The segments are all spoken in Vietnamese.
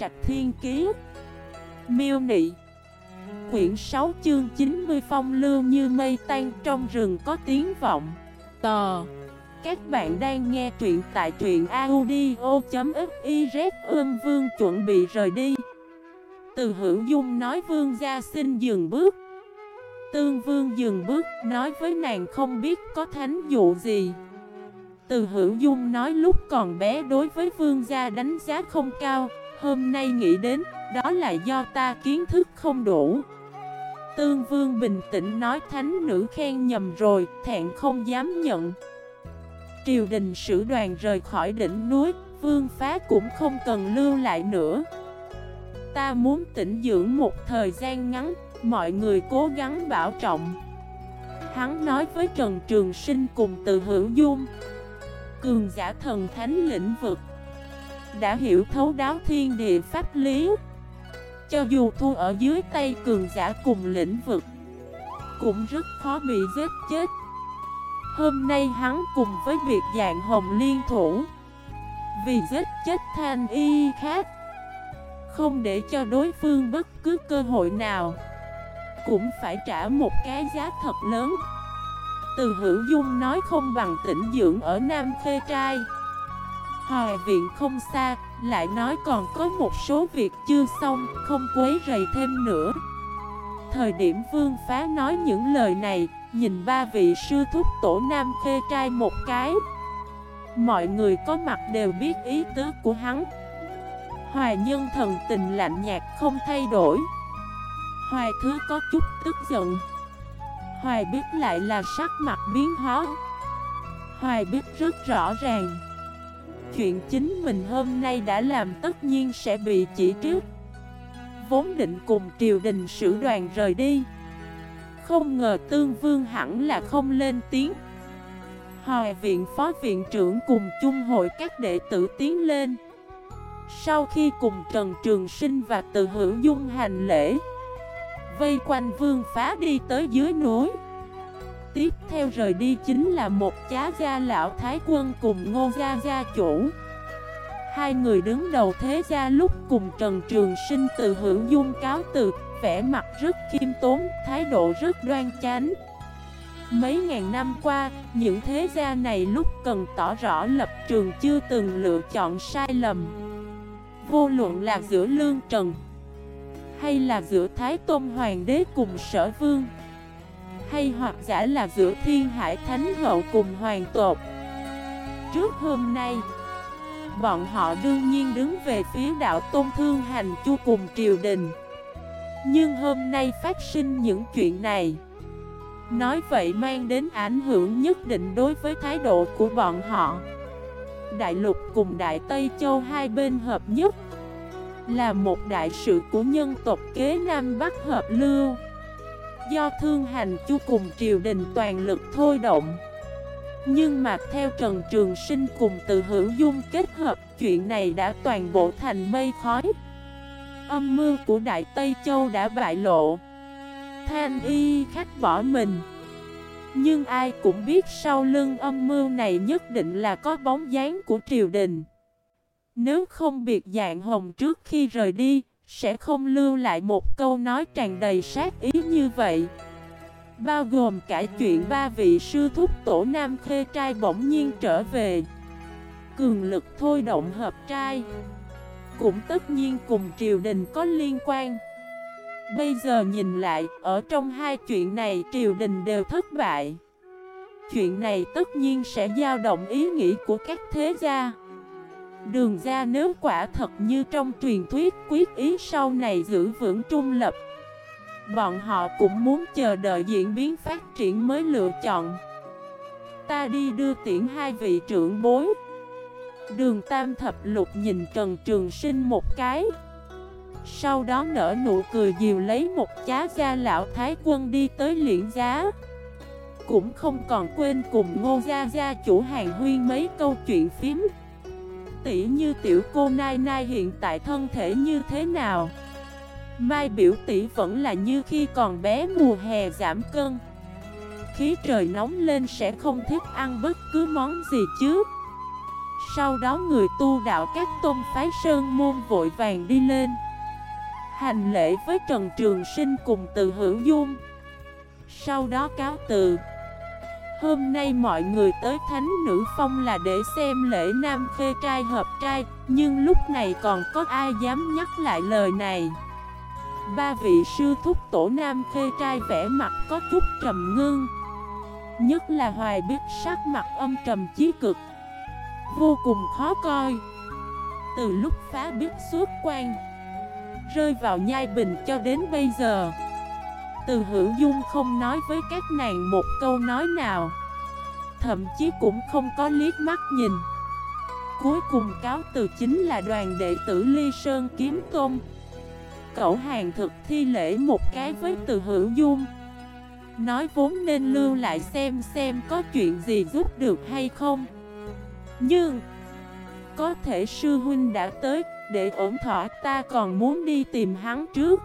Trạch Thiên Kiế Miêu Nị. Quyển 6 chương 90 phong lưu như mây tan trong rừng có tiếng vọng. Tò. Các bạn đang nghe truyện tại truyện audio.xyz Ưm Vương chuẩn bị rời đi. Từ hữu dung nói Vương gia xin dừng bước. Tương Vương dừng bước, nói với nàng không biết có thánh dụ gì. Từ hữu dung nói lúc còn bé đối với Vương gia đánh giá không cao Hôm nay nghĩ đến đó là do ta kiến thức không đủ. Tương Vương bình tĩnh nói thánh nữ khen nhầm rồi, thẹn không dám nhận. Triều đình sử đoàn rời khỏi đỉnh núi, Vương phá cũng không cần lưu lại nữa. Ta muốn tĩnh dưỡng một thời gian ngắn, mọi người cố gắng bảo trọng. Hắn nói với Trần Trường Sinh cùng từ hữu dung. Cường giả thần thánh lĩnh vực. Đã hiểu thấu đáo thiên địa pháp lý. Cho dù thua ở dưới tay cường giả cùng lĩnh vực, Cũng rất khó bị giết chết. Hôm nay hắn cùng với việc dạng hồng liên thủ, Vì giết chết thanh y khác, Không để cho đối phương bất cứ cơ hội nào, Cũng phải trả một cái giá thật lớn. Từ hữu dung nói không bằng tĩnh dưỡng ở Nam Khê Trai. Hòa viện không xa, lại nói còn có một số việc chưa xong, không quấy rầy thêm nữa. Thời điểm vương phá nói những lời này, nhìn ba vị sư thúc tổ nam khê trai một cái. Mọi người có mặt đều biết ý tứ của hắn. Hòa nhân thần tình lạnh nhạt không thay đổi. Hoài thứ có chút tức giận. Hoài biết lại là sắc mặt biến hóa. Hoài biết rất rõ ràng chuyện chính mình hôm nay đã làm tất nhiên sẽ bị chỉ trích. Vốn định cùng triều đình sử đoàn rời đi. Không ngờ tương vương hẳn là không lên tiếng. Hòa viện phó viện trưởng cùng chung hội các đệ tử tiến lên. Sau khi cùng Trần Trường Sinh và Từ Hữu Dung hành lễ, Vây quanh vương phá đi tới dưới núi. Tiếp theo rời đi chính là một chá gia lão thái quân cùng ngô gia gia chủ. Hai người đứng đầu thế gia lúc cùng Trần Trường Sinh từ hữu dung cáo từ Vẻ mặt rất khiêm tốn, thái độ rất đoan chánh. Mấy ngàn năm qua, những thế gia này lúc cần tỏ rõ lập trường chưa từng lựa chọn sai lầm. Vô luận là giữa Lương Trần Hay là giữa Thái Tôn Hoàng đế cùng Sở Vương hay hoặc giả là giữa thiên hải thánh hậu cùng hoàng tột Trước hôm nay, Bọn họ đương nhiên đứng về phía đạo tôn thương hành chu cùng triều đình. Nhưng hôm nay phát sinh những chuyện này, Nói vậy mang đến ảnh hưởng nhất định đối với thái độ của bọn họ. Đại lục cùng Đại Tây Châu hai bên hợp nhất, Là một đại sự của nhân tộc kế Nam Bắc hợp lưu. Do thương hành chu cùng triều đình toàn lực thôi động. Nhưng mà theo Trần Trường Sinh cùng từ hữu dung kết hợp, Chuyện này đã toàn bộ thành mây khói. Âm mưu của Đại Tây Châu đã bại lộ. Thanh y khách bỏ mình. Nhưng ai cũng biết sau lưng âm mưu này nhất định là có bóng dáng của triều đình. Nếu không biệt dạng hồng trước khi rời đi sẽ không lưu lại một câu nói tràn đầy sát ý như vậy. Bao gồm cả chuyện ba vị sư thúc tổ nam khê trai bỗng nhiên trở về. Cường lực thôi động hợp trai. Cũng tất nhiên cùng triều đình có liên quan. Bây giờ nhìn lại, ở trong hai chuyện này triều đình đều thất bại. Chuyện này tất nhiên sẽ dao động ý nghĩ của các thế gia. Đường ra nếu quả thật như trong truyền thuyết, quyết ý sau này giữ vững trung lập. Bọn họ cũng muốn chờ đợi diễn biến phát triển mới lựa chọn. Ta đi đưa tiễn hai vị trưởng bối. Đường Tam Thập Lục nhìn Trần Trường Sinh một cái. Sau đó nở nụ cười dìu lấy một chá gia lão thái quân đi tới liễn giá. Cũng không còn quên cùng ngô gia gia chủ hàng huyên mấy câu chuyện phím tỷ như tiểu cô Nai Nai hiện tại thân thể như thế nào? Mai biểu tỷ vẫn là như khi còn bé, mùa hè giảm cân. Khí trời nóng lên sẽ không thích ăn bất cứ món gì chứ. Sau đó người tu đạo các tôn phái sơn môn vội vàng đi lên. Hành lễ với Trần Trường Sinh cùng từ hữu dung. Sau đó cáo từ Hôm nay mọi người tới Thánh Nữ Phong là để xem lễ nam khê trai hợp trai, Nhưng lúc này còn có ai dám nhắc lại lời này? Ba vị sư thúc tổ nam khê trai vẽ mặt có chút trầm ngưng. Nhất là hoài biết sắc mặt âm trầm chí cực. Vô cùng khó coi. Từ lúc phá biết suốt quan, Rơi vào nhai bình cho đến bây giờ từ hữu dung không nói với các nàng một câu nói nào. Thậm chí cũng không có liếc mắt nhìn. Cuối cùng cáo từ chính là đoàn đệ tử Ly Sơn Kiếm Tôn Cậu hàng thực thi lễ một cái với từ hữu dung. Nói vốn nên lưu lại xem xem có chuyện gì giúp được hay không. Nhưng, Có thể sư huynh đã tới Để ổn thỏa, ta còn muốn đi tìm hắn trước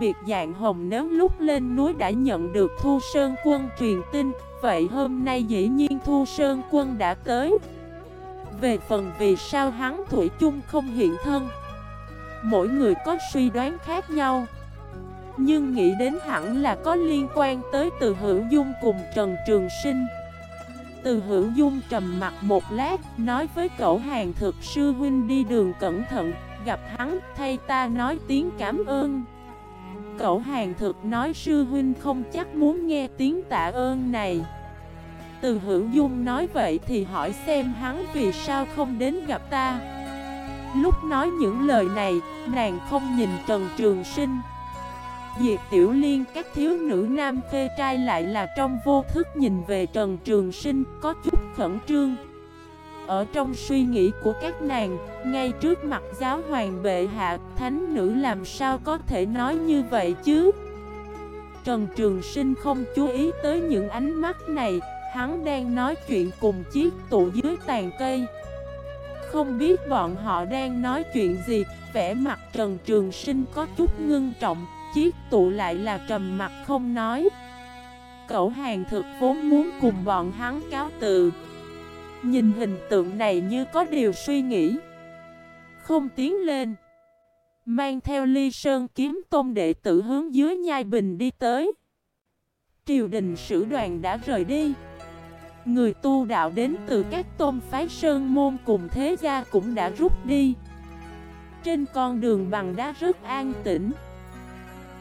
biệt dạng hồng nếu lúc lên núi đã nhận được Thu Sơn quân truyền tin, Vậy hôm nay dĩ nhiên Thu Sơn quân đã tới. Về phần vì sao hắn Thủy chung không hiện thân, Mỗi người có suy đoán khác nhau. Nhưng nghĩ đến hẳn là có liên quan tới từ hữu dung cùng Trần Trường Sinh. Từ hữu dung trầm mặt một lát, Nói với cậu hàng thực sư huynh đi đường cẩn thận, Gặp hắn, thay ta nói tiếng cảm ơn. Cậu hàng thực nói sư huynh không chắc muốn nghe tiếng tạ ơn này. Từ hữu dung nói vậy thì hỏi xem hắn vì sao không đến gặp ta. Lúc nói những lời này, nàng không nhìn Trần Trường Sinh. Diệp Tiểu Liên các thiếu nữ nam phê trai lại là trong vô thức nhìn về Trần Trường Sinh có chút khẩn trương. Ở trong suy nghĩ của các nàng, ngay trước mặt giáo hoàng bệ hạ, thánh nữ làm sao có thể nói như vậy chứ? Trần Trường Sinh không chú ý tới những ánh mắt này, hắn đang nói chuyện cùng chiếc tụ dưới tàn cây. Không biết bọn họ đang nói chuyện gì Vẻ mặt Trần Trường Sinh có chút ngưng trọng Chiếc tụ lại là trầm mặt không nói. Cậu hàng thực vốn muốn cùng bọn hắn cáo từ. Nhìn hình tượng này như có điều suy nghĩ. Không tiến lên. Mang theo ly sơn kiếm tôn đệ tử hướng dưới nhai bình đi tới. Triều đình sử đoàn đã rời đi. Người tu đạo đến từ các tôn phái sơn môn cùng thế gia cũng đã rút đi. Trên con đường bằng đá rất an tĩnh.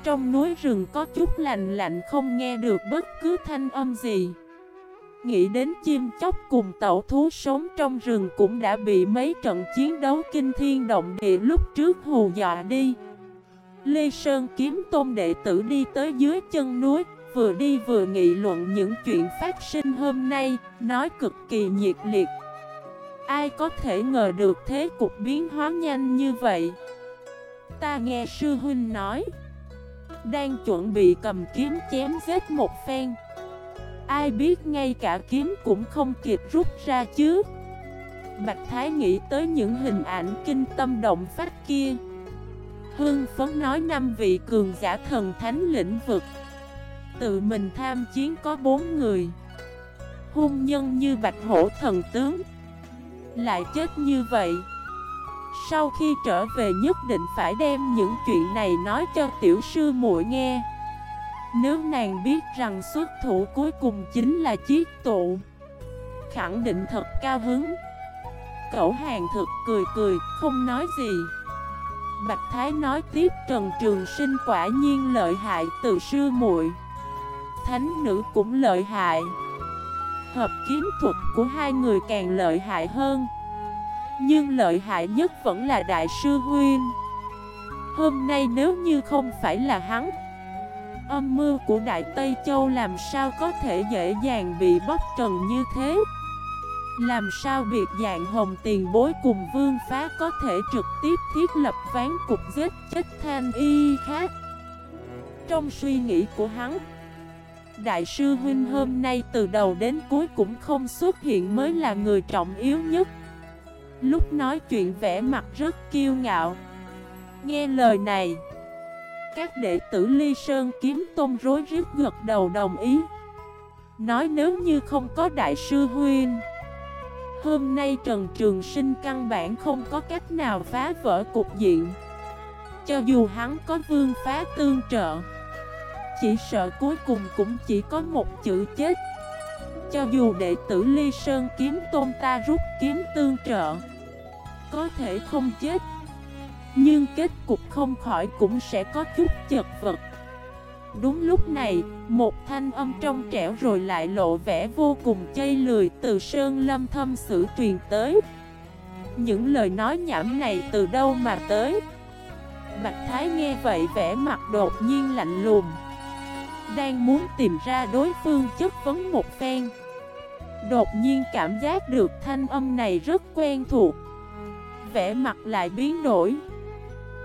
Trong núi rừng có chút lạnh lạnh không nghe được bất cứ thanh âm gì. Nghĩ đến chim chóc cùng tẩu thú sống trong rừng cũng đã bị mấy trận chiến đấu kinh thiên động địa lúc trước hù dọa đi Lê Sơn kiếm tôn đệ tử đi tới dưới chân núi Vừa đi vừa nghị luận những chuyện phát sinh hôm nay, nói cực kỳ nhiệt liệt. Ai có thể ngờ được thế cục biến hóa nhanh như vậy? Ta nghe sư huynh nói, đang chuẩn bị cầm kiếm chém giết một phen. Ai biết ngay cả kiếm cũng không kịp rút ra chứ. Bạch Thái nghĩ tới những hình ảnh kinh tâm động phách kia. Hương phấn nói năm vị cường giả thần thánh lĩnh vực. Tự mình tham chiến có bốn người. Hung nhân như bạch hổ thần tướng. Lại chết như vậy. Sau khi trở về nhất định phải đem những chuyện này nói cho tiểu sư muội nghe. Nếu nàng biết rằng xuất thủ cuối cùng chính là chiếc tụ Khẳng định thật cao hứng. Cậu hàng thực cười cười, không nói gì. Bạch Thái nói tiếp Trần Trường Sinh quả nhiên lợi hại từ sư muội. Thánh nữ cũng lợi hại. Hợp kiếm thuật của hai người càng lợi hại hơn. Nhưng lợi hại nhất vẫn là Đại sư Huyên. Hôm nay nếu như không phải là hắn Âm mưu của Đại Tây Châu làm sao có thể dễ dàng bị bóc trần như thế? Làm sao việc dạng hồng tiền bối cùng vương phá có thể trực tiếp thiết lập ván cục giết chết thanh y khác? Trong suy nghĩ của hắn, Đại sư Huynh hôm nay từ đầu đến cuối cũng không xuất hiện mới là người trọng yếu nhất. Lúc nói chuyện vẻ mặt rất kiêu ngạo. Nghe lời này các đệ tử Ly Sơn kiếm tôn rối rít gật đầu đồng ý. Nói nếu như không có Đại sư Huynh, Hôm nay Trần Trường Sinh căn bản không có cách nào phá vỡ cục diện. Cho dù hắn có vương phá tương trợ, Chỉ sợ cuối cùng cũng chỉ có một chữ chết. Cho dù đệ tử Ly Sơn kiếm tôn ta rút kiếm tương trợ, Có thể không chết. Nhưng kết cục không khỏi cũng sẽ có chút chật vật. Đúng lúc này, một thanh âm trong trẻo rồi lại lộ vẻ vô cùng chây lười từ sơn lâm thâm sử truyền tới. Những lời nói nhảm này từ đâu mà tới? Bạch Thái nghe vậy vẻ mặt đột nhiên lạnh lùng Đang muốn tìm ra đối phương chất vấn một phen. Đột nhiên cảm giác được thanh âm này rất quen thuộc. Vẻ mặt lại biến đổi